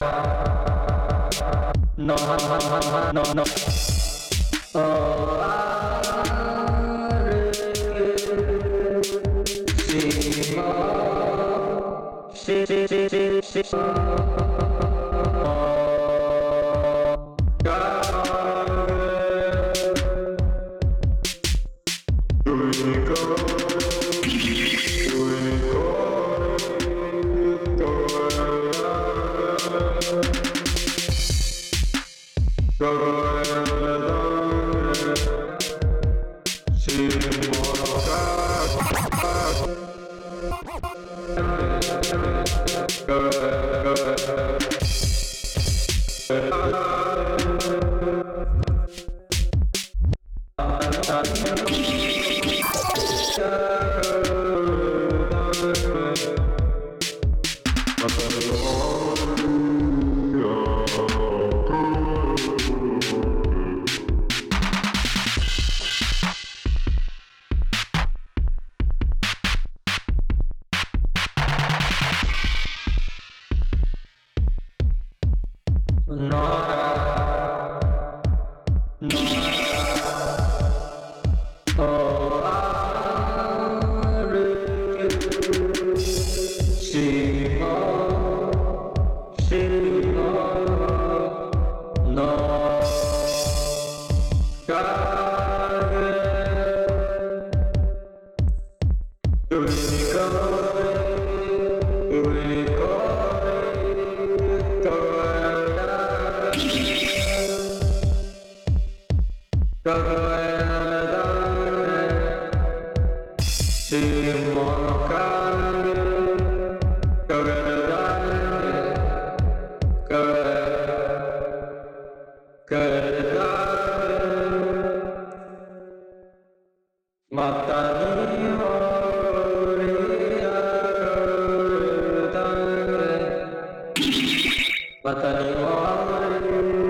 No, no, no, no. Oh, si, si, si, si, si. Matani